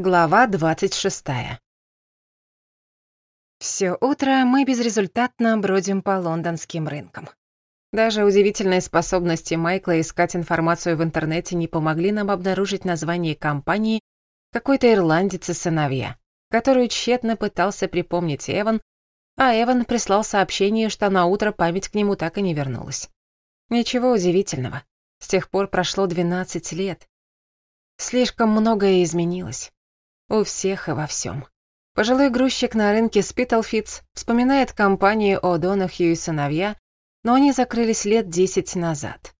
Глава 26. Всё утро мы безрезультатно бродим по лондонским рынкам. Даже удивительные способности Майкла искать информацию в интернете не помогли нам обнаружить название компании какой-то ирландец сыновья, которую тщетно пытался припомнить Эван, а Эван прислал сообщение, что на утро память к нему так и не вернулась. Ничего удивительного. С тех пор прошло 12 лет. Слишком многое изменилось. У всех и во всем. Пожилой грузчик на рынке Спитлфитц вспоминает компанию О'Донахью и сыновья, но они закрылись лет десять назад.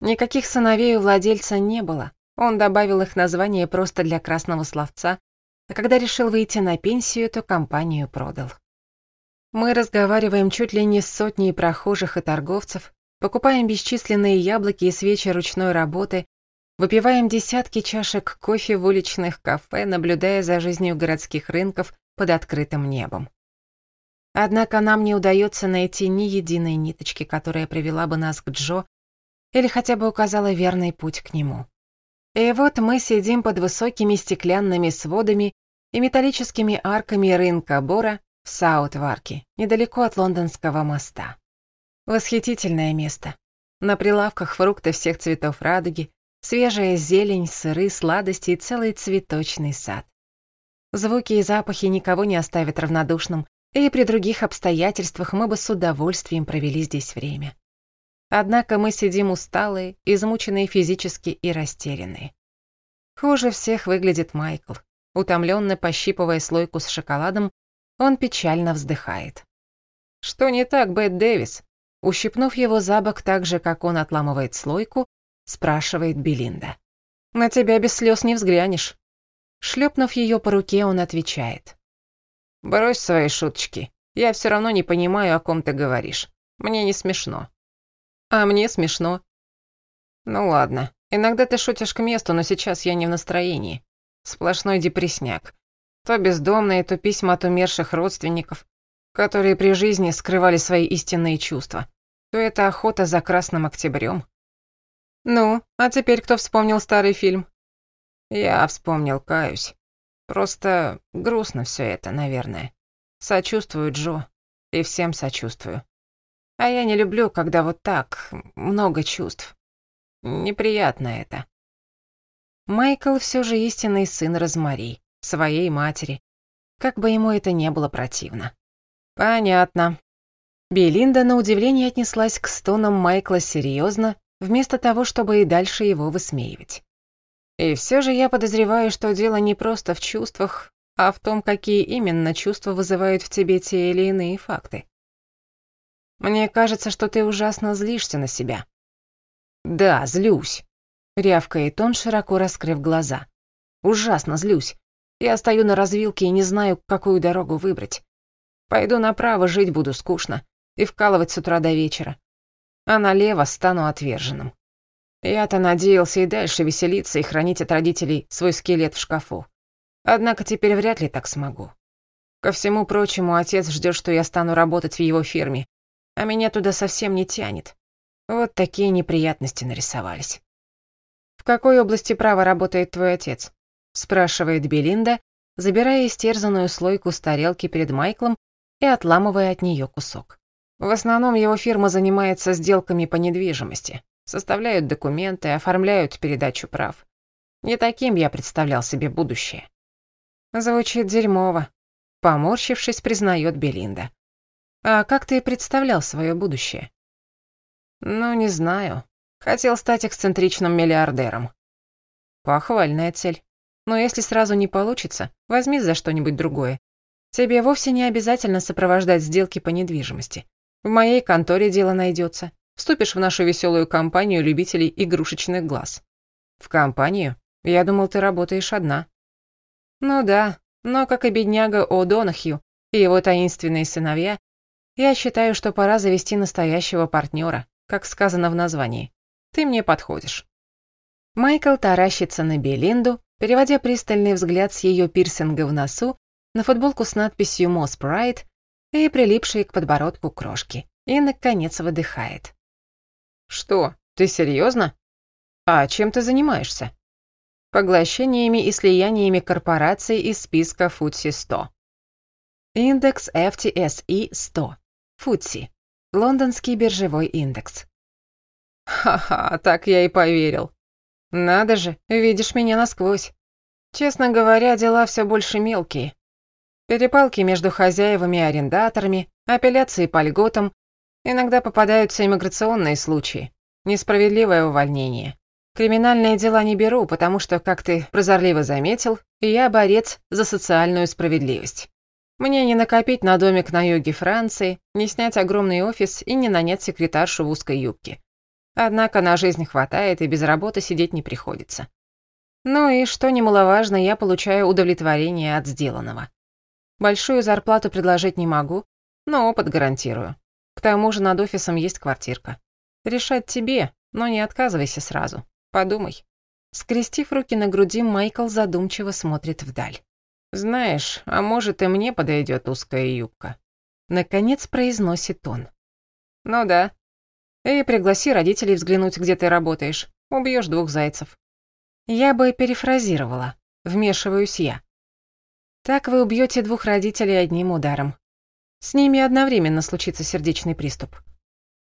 Никаких сыновей у владельца не было, он добавил их название просто для красного словца, а когда решил выйти на пенсию, то компанию продал. Мы разговариваем чуть ли не с сотней прохожих и торговцев, покупаем бесчисленные яблоки и свечи ручной работы, Выпиваем десятки чашек кофе в уличных кафе, наблюдая за жизнью городских рынков под открытым небом. Однако нам не удается найти ни единой ниточки, которая привела бы нас к Джо или хотя бы указала верный путь к нему. И вот мы сидим под высокими стеклянными сводами и металлическими арками рынка Бора в Саутварке, недалеко от лондонского моста. Восхитительное место. На прилавках фрукты всех цветов радуги, свежая зелень, сыры, сладости и целый цветочный сад. Звуки и запахи никого не оставят равнодушным, и при других обстоятельствах мы бы с удовольствием провели здесь время. Однако мы сидим усталые, измученные физически и растерянные. Хуже всех выглядит Майкл. Утомленно пощипывая слойку с шоколадом, он печально вздыхает. «Что не так, Бет Дэвис?» Ущипнув его за бок так же, как он отламывает слойку, спрашивает Белинда. «На тебя без слез не взглянешь». Шлепнув ее по руке, он отвечает. «Брось свои шуточки. Я все равно не понимаю, о ком ты говоришь. Мне не смешно». «А мне смешно». «Ну ладно. Иногда ты шутишь к месту, но сейчас я не в настроении. Сплошной депресняк. То бездомные, то письма от умерших родственников, которые при жизни скрывали свои истинные чувства, то это охота за красным октябрем. Ну, а теперь кто вспомнил старый фильм? Я вспомнил, каюсь. Просто грустно все это, наверное. Сочувствую Джо. И всем сочувствую. А я не люблю, когда вот так, много чувств. Неприятно это. Майкл все же истинный сын Розмари, своей матери. Как бы ему это не было противно. Понятно. Белинда на удивление отнеслась к стонам Майкла серьезно вместо того, чтобы и дальше его высмеивать. И все же я подозреваю, что дело не просто в чувствах, а в том, какие именно чувства вызывают в тебе те или иные факты. Мне кажется, что ты ужасно злишься на себя. Да, злюсь. Рявкает он, широко раскрыв глаза. Ужасно злюсь. Я стою на развилке и не знаю, какую дорогу выбрать. Пойду направо, жить буду скучно. И вкалывать с утра до вечера а налево стану отверженным. Я-то надеялся и дальше веселиться и хранить от родителей свой скелет в шкафу. Однако теперь вряд ли так смогу. Ко всему прочему, отец ждет, что я стану работать в его фирме, а меня туда совсем не тянет. Вот такие неприятности нарисовались. «В какой области права работает твой отец?» — спрашивает Белинда, забирая истерзанную слойку с тарелки перед Майклом и отламывая от нее кусок. В основном его фирма занимается сделками по недвижимости, составляют документы, оформляют передачу прав. Не таким я представлял себе будущее. Звучит дерьмово. Поморщившись, признает Белинда. А как ты представлял свое будущее? Ну, не знаю. Хотел стать эксцентричным миллиардером. Похвальная цель. Но если сразу не получится, возьми за что-нибудь другое. Тебе вовсе не обязательно сопровождать сделки по недвижимости. В моей конторе дело найдется. Вступишь в нашу веселую компанию любителей игрушечных глаз. В компанию? Я думал, ты работаешь одна. Ну да, но как и бедняга О'Донахью и его таинственные сыновья, я считаю, что пора завести настоящего партнера, как сказано в названии. Ты мне подходишь. Майкл таращится на Белинду, переводя пристальный взгляд с ее пирсинга в носу на футболку с надписью «Мосс Прайд» и прилипшие к подбородку крошки, и, наконец, выдыхает. «Что, ты серьезно? А чем ты занимаешься?» «Поглощениями и слияниями корпораций из списка FTSE-100». Индекс FTSE-100. FTSE. Лондонский биржевой индекс. «Ха-ха, так я и поверил. Надо же, видишь меня насквозь. Честно говоря, дела все больше мелкие. Перепалки между хозяевами и арендаторами, апелляции по льготам, иногда попадаются иммиграционные случаи, несправедливое увольнение. Криминальные дела не беру, потому что, как ты прозорливо заметил, я борец за социальную справедливость. Мне не накопить на домик на юге Франции, не снять огромный офис и не нанять секретаршу в узкой юбке. Однако на жизнь хватает, и без работы сидеть не приходится. Ну и, что немаловажно, я получаю удовлетворение от сделанного. Большую зарплату предложить не могу, но опыт гарантирую. К тому же над офисом есть квартирка. Решать тебе, но не отказывайся сразу. Подумай». Скрестив руки на груди, Майкл задумчиво смотрит вдаль. «Знаешь, а может и мне подойдет узкая юбка». Наконец произносит он. «Ну да. И пригласи родителей взглянуть, где ты работаешь. Убьешь двух зайцев». Я бы перефразировала. Вмешиваюсь я. Так вы убьете двух родителей одним ударом. С ними одновременно случится сердечный приступ.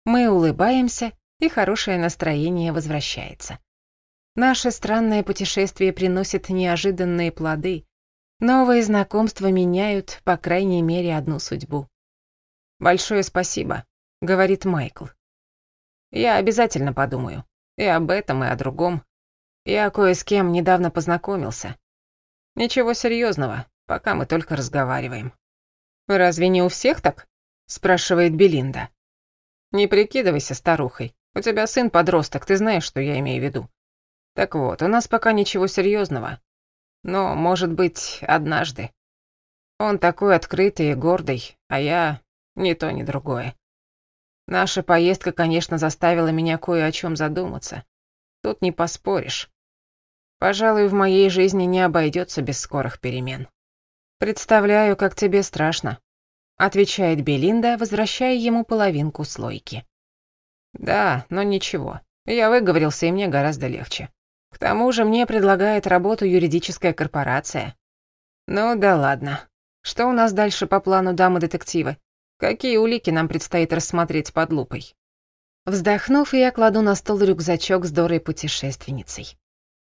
Мы улыбаемся, и хорошее настроение возвращается. Наше странное путешествие приносит неожиданные плоды. Новые знакомства меняют, по крайней мере, одну судьбу. «Большое спасибо», — говорит Майкл. «Я обязательно подумаю. И об этом, и о другом. Я кое с кем недавно познакомился. Ничего серьезного, пока мы только разговариваем». «Разве не у всех так?» — спрашивает Белинда. «Не прикидывайся старухой. У тебя сын подросток, ты знаешь, что я имею в виду. Так вот, у нас пока ничего серьезного. Но, может быть, однажды. Он такой открытый и гордый, а я ни то, ни другое. Наша поездка, конечно, заставила меня кое о чем задуматься. Тут не поспоришь. Пожалуй, в моей жизни не обойдется без скорых перемен. «Представляю, как тебе страшно», — отвечает Белинда, возвращая ему половинку слойки. «Да, но ничего. Я выговорился, и мне гораздо легче. К тому же мне предлагает работу юридическая корпорация». «Ну да ладно. Что у нас дальше по плану дамы-детективы? Какие улики нам предстоит рассмотреть под лупой?» Вздохнув, я кладу на стол рюкзачок с Дорой-путешественницей.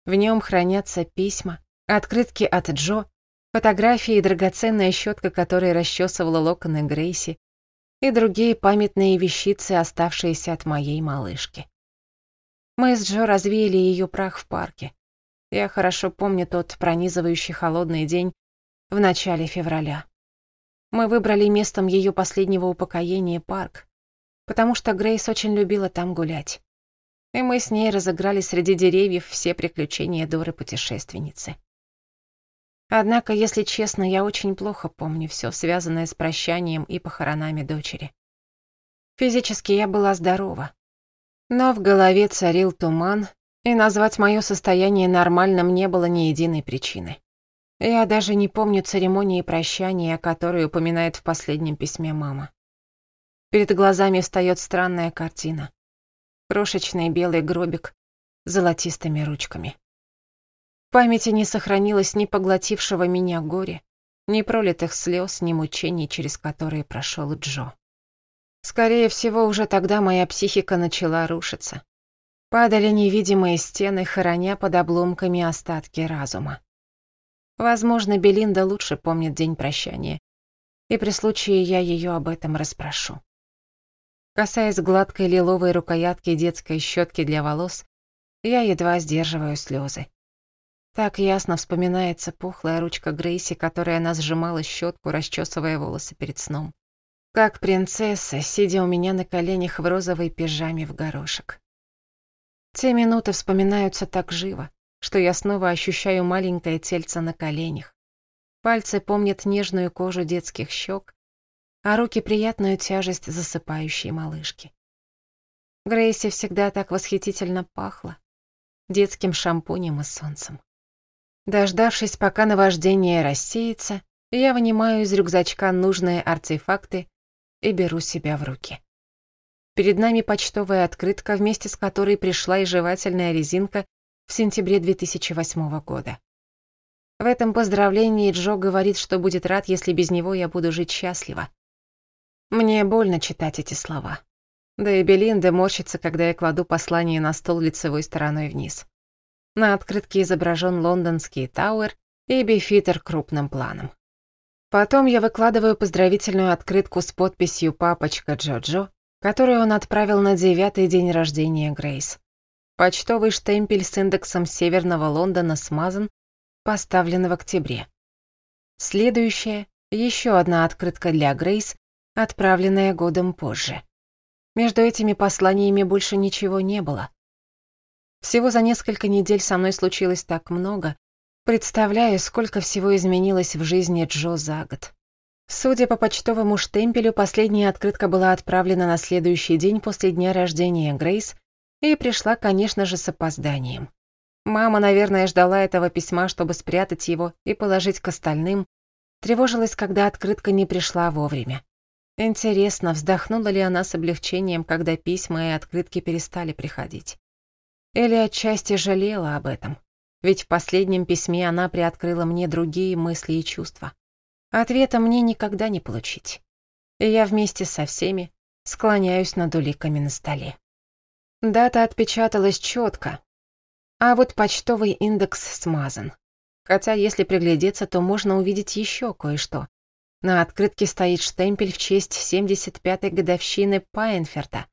В нем хранятся письма, открытки от Джо, Фотографии и драгоценная щетка, которой расчесывала локоны Грейси, и другие памятные вещицы, оставшиеся от моей малышки. Мы с Джо развеяли ее прах в парке. Я хорошо помню тот пронизывающий холодный день в начале февраля. Мы выбрали местом ее последнего упокоения парк, потому что Грейс очень любила там гулять. И мы с ней разыграли среди деревьев все приключения Доры-путешественницы. Однако, если честно, я очень плохо помню все связанное с прощанием и похоронами дочери. Физически я была здорова. Но в голове царил туман, и назвать мое состояние нормальным не было ни единой причины. Я даже не помню церемонии прощания, о которой упоминает в последнем письме мама. Перед глазами встает странная картина. Крошечный белый гробик с золотистыми ручками. Памяти не сохранилось ни поглотившего меня горе, ни пролитых слез, ни мучений, через которые прошел Джо. Скорее всего, уже тогда моя психика начала рушиться. Падали невидимые стены, хороня под обломками остатки разума. Возможно, Белинда лучше помнит день прощания, и при случае я ее об этом расспрошу. Касаясь гладкой лиловой рукоятки детской щетки для волос, я едва сдерживаю слезы. Так ясно вспоминается пухлая ручка Грейси, которой она сжимала щетку, расчесывая волосы перед сном. Как принцесса, сидя у меня на коленях в розовой пижаме в горошек. Те минуты вспоминаются так живо, что я снова ощущаю маленькое тельце на коленях. Пальцы помнят нежную кожу детских щек, а руки — приятную тяжесть засыпающей малышки. Грейси всегда так восхитительно пахла детским шампунем и солнцем. Дождавшись, пока наваждение рассеется, я вынимаю из рюкзачка нужные артефакты и беру себя в руки. Перед нами почтовая открытка, вместе с которой пришла и жевательная резинка в сентябре 2008 года. В этом поздравлении Джо говорит, что будет рад, если без него я буду жить счастливо. Мне больно читать эти слова. Да и Белинда морщится, когда я кладу послание на стол лицевой стороной вниз. На открытке изображен лондонский Тауэр и бифитер крупным планом. Потом я выкладываю поздравительную открытку с подписью «Папочка Джоджо», которую он отправил на девятый день рождения Грейс. Почтовый штемпель с индексом Северного Лондона смазан, поставлен в октябре. Следующая, еще одна открытка для Грейс, отправленная годом позже. Между этими посланиями больше ничего не было. Всего за несколько недель со мной случилось так много, представляя, сколько всего изменилось в жизни Джо за год. Судя по почтовому штемпелю, последняя открытка была отправлена на следующий день после дня рождения Грейс и пришла, конечно же, с опозданием. Мама, наверное, ждала этого письма, чтобы спрятать его и положить к остальным, тревожилась, когда открытка не пришла вовремя. Интересно, вздохнула ли она с облегчением, когда письма и открытки перестали приходить. Элли отчасти жалела об этом, ведь в последнем письме она приоткрыла мне другие мысли и чувства. Ответа мне никогда не получить. И я вместе со всеми склоняюсь над уликами на столе. Дата отпечаталась четко, а вот почтовый индекс смазан. Хотя, если приглядеться, то можно увидеть еще кое-что. На открытке стоит штемпель в честь 75-й годовщины Пайнферта,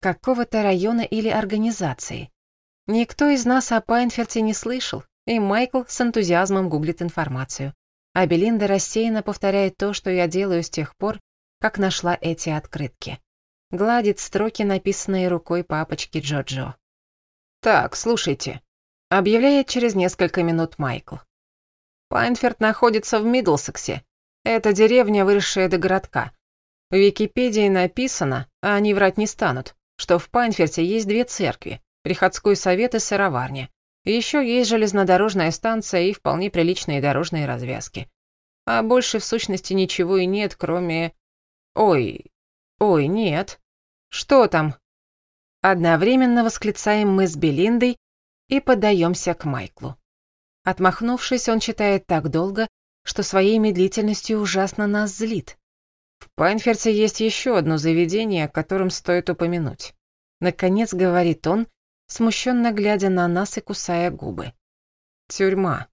какого-то района или организации, Никто из нас о Пайнферте не слышал, и Майкл с энтузиазмом гуглит информацию. А Белинда рассеянно повторяет то, что я делаю с тех пор, как нашла эти открытки. Гладит строки, написанные рукой папочки Джоджо. -Джо. «Так, слушайте», — объявляет через несколько минут Майкл. «Пайнферт находится в Мидлсексе. Это деревня, выросшая до городка. В Википедии написано, а они врать не станут, что в Пайнферте есть две церкви приходской совет и сыроварня. Еще есть железнодорожная станция и вполне приличные дорожные развязки. А больше в сущности ничего и нет, кроме... Ой, ой, нет. Что там? Одновременно восклицаем мы с Белиндой и подаемся к Майклу. Отмахнувшись, он читает так долго, что своей медлительностью ужасно нас злит. В Пайнферте есть еще одно заведение, о котором стоит упомянуть. Наконец, говорит он, смущенно глядя на нас и кусая губы. «Тюрьма»,